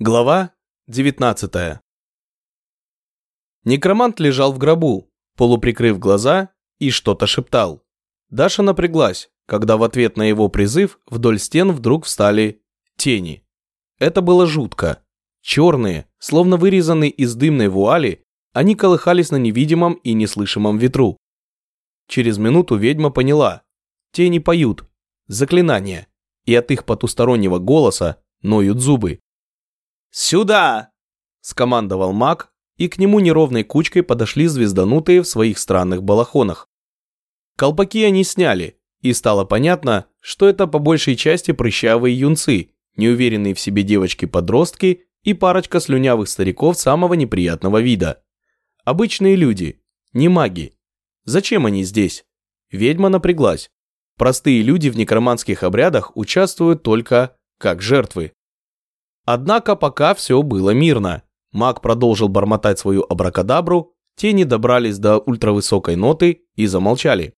Глава 19 Некромант лежал в гробу, полуприкрыв глаза и что-то шептал. Даша напряглась, когда в ответ на его призыв вдоль стен вдруг встали тени. Это было жутко. Черные, словно вырезанные из дымной вуали, они колыхались на невидимом и неслышимом ветру. Через минуту ведьма поняла. Тени поют. Заклинания. И от их потустороннего голоса ноют зубы. «Сюда!» – скомандовал маг, и к нему неровной кучкой подошли звезданутые в своих странных балахонах. Колпаки они сняли, и стало понятно, что это по большей части прыщавые юнцы, неуверенные в себе девочки-подростки и парочка слюнявых стариков самого неприятного вида. Обычные люди, не маги. Зачем они здесь? Ведьма напряглась. Простые люди в некроманских обрядах участвуют только как жертвы. Однако пока все было мирно. Маг продолжил бормотать свою абракадабру, тени добрались до ультравысокой ноты и замолчали.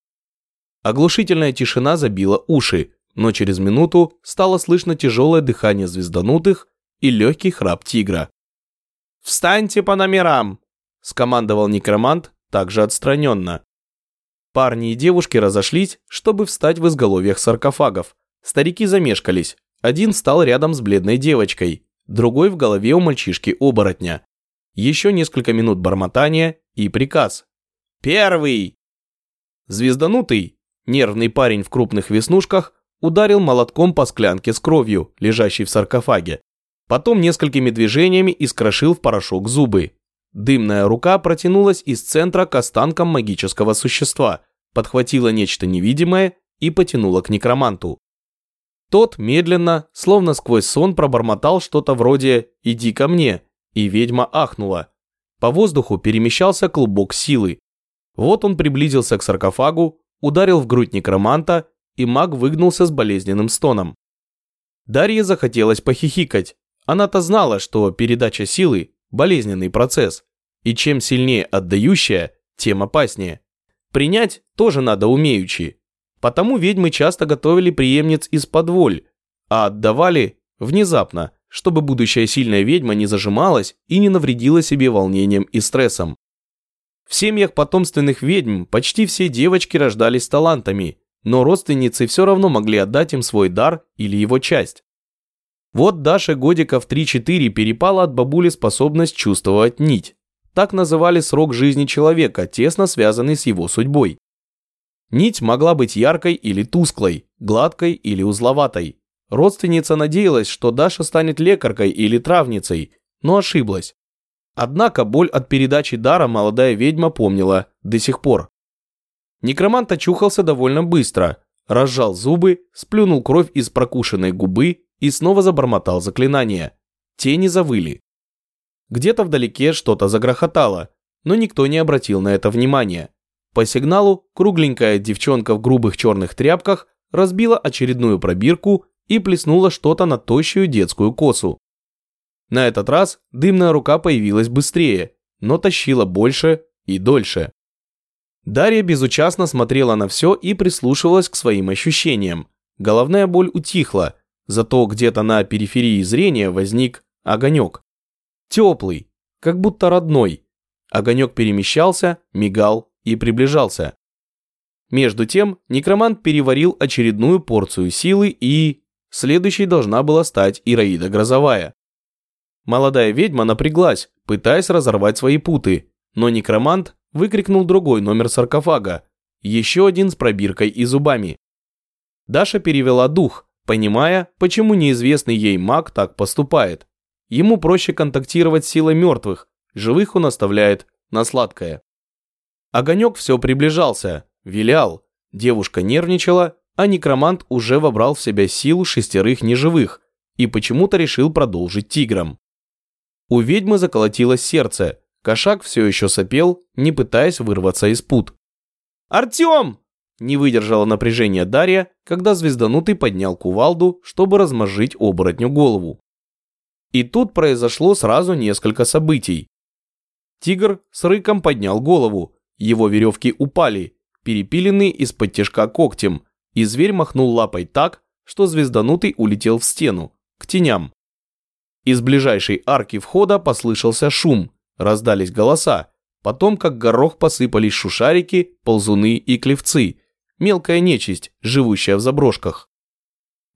Оглушительная тишина забила уши, но через минуту стало слышно тяжелое дыхание звезданутых и легкий храп тигра. «Встаньте по номерам!» – скомандовал некромант, также отстраненно. Парни и девушки разошлись, чтобы встать в изголовьях саркофагов. Старики замешкались, один встал рядом с бледной девочкой, другой в голове у мальчишки-оборотня. Еще несколько минут бормотания и приказ. «Первый!» Звезданутый, нервный парень в крупных веснушках, ударил молотком по склянке с кровью, лежащей в саркофаге. Потом несколькими движениями искрошил в порошок зубы. Дымная рука протянулась из центра к останкам магического существа, подхватила нечто невидимое и потянула к некроманту. Тот медленно, словно сквозь сон, пробормотал что-то вроде «иди ко мне», и ведьма ахнула. По воздуху перемещался клубок силы. Вот он приблизился к саркофагу, ударил в грудь некроманта, и маг выгнулся с болезненным стоном. Дарье захотелось похихикать. Она-то знала, что передача силы – болезненный процесс, и чем сильнее отдающая, тем опаснее. Принять тоже надо умеючи, Потому ведьмы часто готовили преемниц из подволь, а отдавали внезапно, чтобы будущая сильная ведьма не зажималась и не навредила себе волнением и стрессом. В семьях потомственных ведьм почти все девочки рождались талантами, но родственницы все равно могли отдать им свой дар или его часть. Вот Даше годиков 3-4 перепала от бабули способность чувствовать нить. Так называли срок жизни человека, тесно связанный с его судьбой. Нить могла быть яркой или тусклой, гладкой или узловатой. Родственница надеялась, что Даша станет лекаркой или травницей, но ошиблась. Однако боль от передачи дара молодая ведьма помнила до сих пор. Некромант очухался довольно быстро, разжал зубы, сплюнул кровь из прокушенной губы и снова забормотал заклинание. Тени завыли. Где-то вдалеке что-то загрохотало, но никто не обратил на это внимания. По сигналу кругленькая девчонка в грубых черных тряпках разбила очередную пробирку и плеснула что-то на тощую детскую косу. На этот раз дымная рука появилась быстрее, но тащила больше и дольше. Дарья безучастно смотрела на все и прислушивалась к своим ощущениям. Головная боль утихла, зато где-то на периферии зрения возник огонек. Теплый, как будто родной. Огонек перемещался, мигал и приближался. Между тем, некромант переварил очередную порцию силы и... Следующей должна была стать Ираида Грозовая. Молодая ведьма напряглась, пытаясь разорвать свои путы, но некромант выкрикнул другой номер саркофага, еще один с пробиркой и зубами. Даша перевела дух, понимая, почему неизвестный ей маг так поступает. Ему проще контактировать с силой мертвых, живых он оставляет на сладкое. Огонек все приближался, вилял, девушка нервничала, а некромант уже вобрал в себя силу шестерых неживых и почему-то решил продолжить тигром. У ведьмы заколотилось сердце, кошак все еще сопел, не пытаясь вырваться из пут. «Артем!» – не выдержала напряжения Дарья, когда звезданутый поднял кувалду, чтобы размозжить оборотню голову. И тут произошло сразу несколько событий. Тигр с рыком поднял голову, его веревки упали, перепиленные из-под тяжка когтем, и зверь махнул лапой так, что звезданутый улетел в стену, к теням. Из ближайшей арки входа послышался шум, раздались голоса, потом как горох посыпались шушарики, ползуны и клевцы, мелкая нечисть, живущая в заброшках.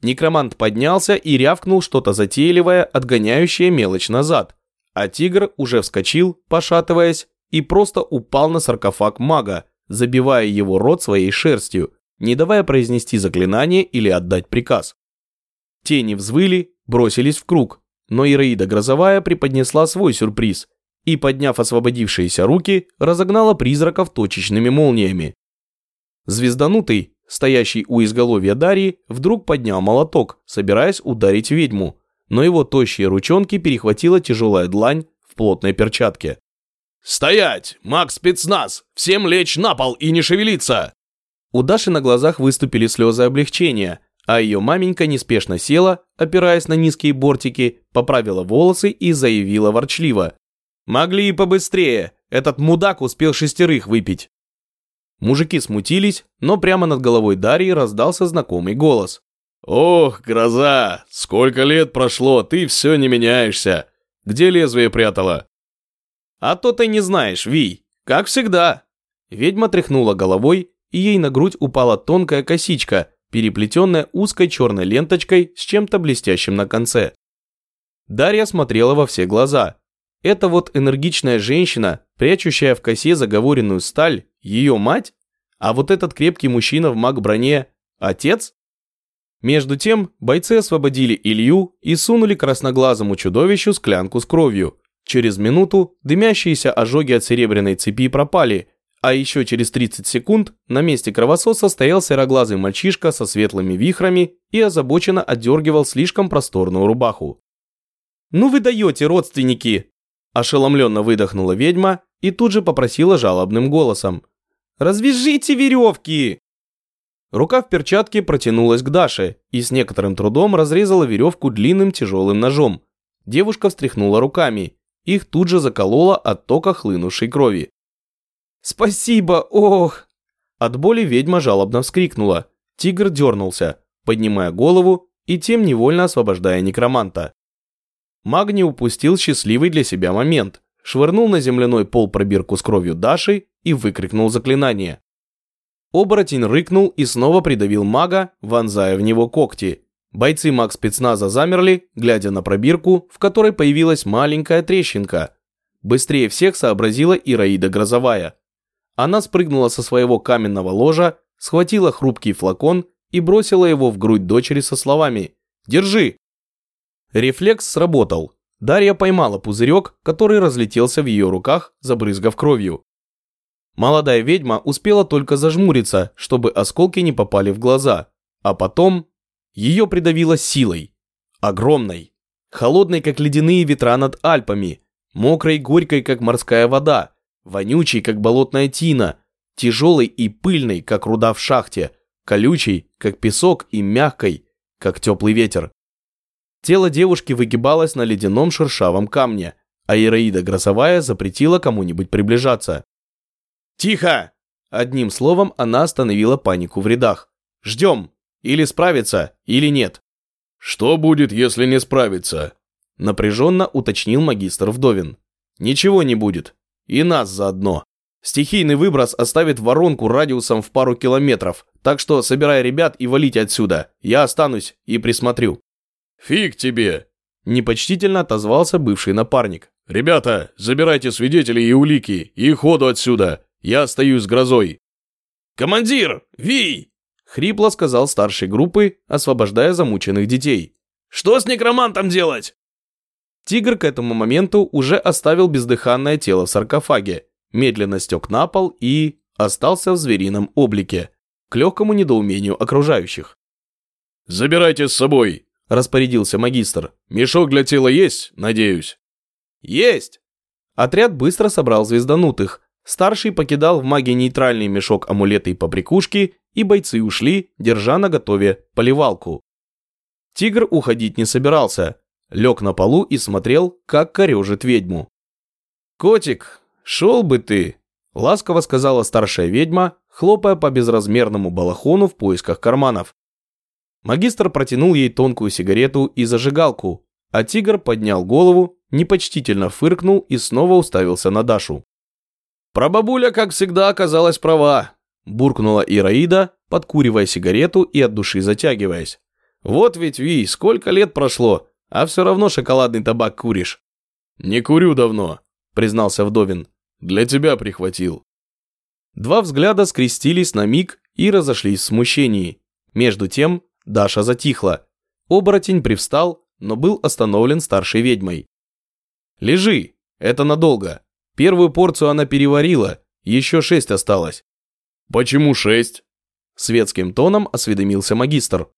Некромант поднялся и рявкнул что-то затейливое, отгоняющее мелочь назад, а тигр уже вскочил, пошатываясь, и просто упал на саркофаг мага, забивая его рот своей шерстью, не давая произнести заклинание или отдать приказ. Тени взвыли, бросились в круг, но Ираида Грозовая преподнесла свой сюрприз и, подняв освободившиеся руки, разогнала призраков точечными молниями. Звезданутый, стоящий у изголовья Дарьи, вдруг поднял молоток, собираясь ударить ведьму, но его тощие ручонки перехватила тяжелая длань в плотной перчатке. «Стоять! Макс спецназ! Всем лечь на пол и не шевелиться!» У Даши на глазах выступили слезы облегчения, а ее маменька неспешно села, опираясь на низкие бортики, поправила волосы и заявила ворчливо. «Могли и побыстрее, этот мудак успел шестерых выпить». Мужики смутились, но прямо над головой Дарьи раздался знакомый голос. «Ох, гроза! Сколько лет прошло, ты все не меняешься! Где лезвие прятала?» «А то ты не знаешь, Вий, как всегда». Ведьма тряхнула головой, и ей на грудь упала тонкая косичка, переплетенная узкой черной ленточкой с чем-то блестящим на конце. Дарья смотрела во все глаза. Это вот энергичная женщина, прячущая в косе заговоренную сталь, ее мать? А вот этот крепкий мужчина в маг-броне – отец? Между тем, бойцы освободили Илью и сунули красноглазому чудовищу склянку с кровью – Через минуту дымящиеся ожоги от серебряной цепи пропали, а еще через 30 секунд на месте кровососа стоял сероглазый мальчишка со светлыми вихрами и озабоченно отдергивал слишком просторную рубаху. «Ну вы даете, родственники!» Ошеломленно выдохнула ведьма и тут же попросила жалобным голосом. «Развяжите веревки!» Рука в перчатке протянулась к Даше и с некоторым трудом разрезала веревку длинным тяжелым ножом. Девушка встряхнула руками их тут же закололо от тока хлынувшей крови. «Спасибо, ох!» От боли ведьма жалобно вскрикнула. Тигр дернулся, поднимая голову и тем невольно освобождая некроманта. Магни упустил счастливый для себя момент, швырнул на земляной пол пробирку с кровью Даши и выкрикнул заклинание. Оборотень рыкнул и снова придавил мага, вонзая в него когти. Бойцы маг спецназа замерли, глядя на пробирку, в которой появилась маленькая трещинка. Быстрее всех сообразила Ираида Грозовая. Она спрыгнула со своего каменного ложа, схватила хрупкий флакон и бросила его в грудь дочери со словами «Держи!». Рефлекс сработал. Дарья поймала пузырек, который разлетелся в ее руках, забрызгав кровью. Молодая ведьма успела только зажмуриться, чтобы осколки не попали в глаза, а потом ее придавило силой. Огромной. Холодной, как ледяные ветра над Альпами. Мокрой горькой, как морская вода. Вонючей, как болотная тина. Тяжелой и пыльной, как руда в шахте. Колючей, как песок и мягкой, как теплый ветер. Тело девушки выгибалось на ледяном шершавом камне, а Ираида Грозовая запретила кому-нибудь приближаться. «Тихо!» Одним словом, она остановила панику в рядах. «Ждем!» Или справится, или нет. Что будет, если не справится? Напряженно уточнил магистр Вдовин. Ничего не будет. И нас заодно. Стихийный выброс оставит воронку радиусом в пару километров, так что собирай ребят и валите отсюда. Я останусь и присмотрю. Фиг тебе! Непочтительно отозвался бывший напарник. «Ребята, забирайте свидетелей и улики, и ходу отсюда. Я остаюсь с грозой». «Командир! Вий!» Хрипло сказал старшей группы, освобождая замученных детей. «Что с некромантом делать?» Тигр к этому моменту уже оставил бездыханное тело в саркофаге, медленно стек на пол и остался в зверином облике, к легкому недоумению окружающих. «Забирайте с собой», – распорядился магистр. «Мешок для тела есть, надеюсь?» «Есть!» Отряд быстро собрал звезданутых. Старший покидал в маге нейтральный мешок амулеты и побрякушки и бойцы ушли, держа на готове поливалку. Тигр уходить не собирался, лег на полу и смотрел, как корежит ведьму. «Котик, шел бы ты!» – ласково сказала старшая ведьма, хлопая по безразмерному балахону в поисках карманов. Магистр протянул ей тонкую сигарету и зажигалку, а тигр поднял голову, непочтительно фыркнул и снова уставился на Дашу. «Прабабуля, как всегда, оказалась права», – буркнула Ираида, подкуривая сигарету и от души затягиваясь. «Вот ведь, Ви, сколько лет прошло, а все равно шоколадный табак куришь». «Не курю давно», – признался Вдовин. «Для тебя прихватил». Два взгляда скрестились на миг и разошлись в смущении. Между тем Даша затихла. Оборотень привстал, но был остановлен старшей ведьмой. «Лежи, это надолго. Первую порцию она переварила, еще шесть осталось». «Почему шесть?» Светским тоном осведомился магистр.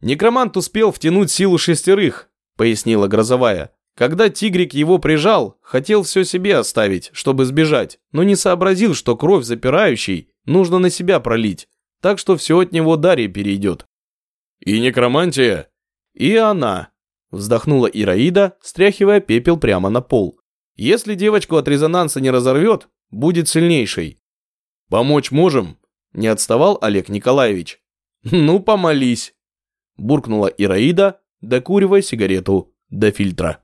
«Некромант успел втянуть силу шестерых», пояснила Грозовая. Когда тигрик его прижал, хотел все себе оставить, чтобы сбежать, но не сообразил, что кровь запирающей нужно на себя пролить, так что все от него Дарья перейдет. «И некромантия?» «И она», – вздохнула Ираида, стряхивая пепел прямо на пол. «Если девочку от резонанса не разорвет, будет сильнейшей». «Помочь можем?» – не отставал Олег Николаевич. «Ну, помолись», – буркнула Ираида, докуривая сигарету до фильтра.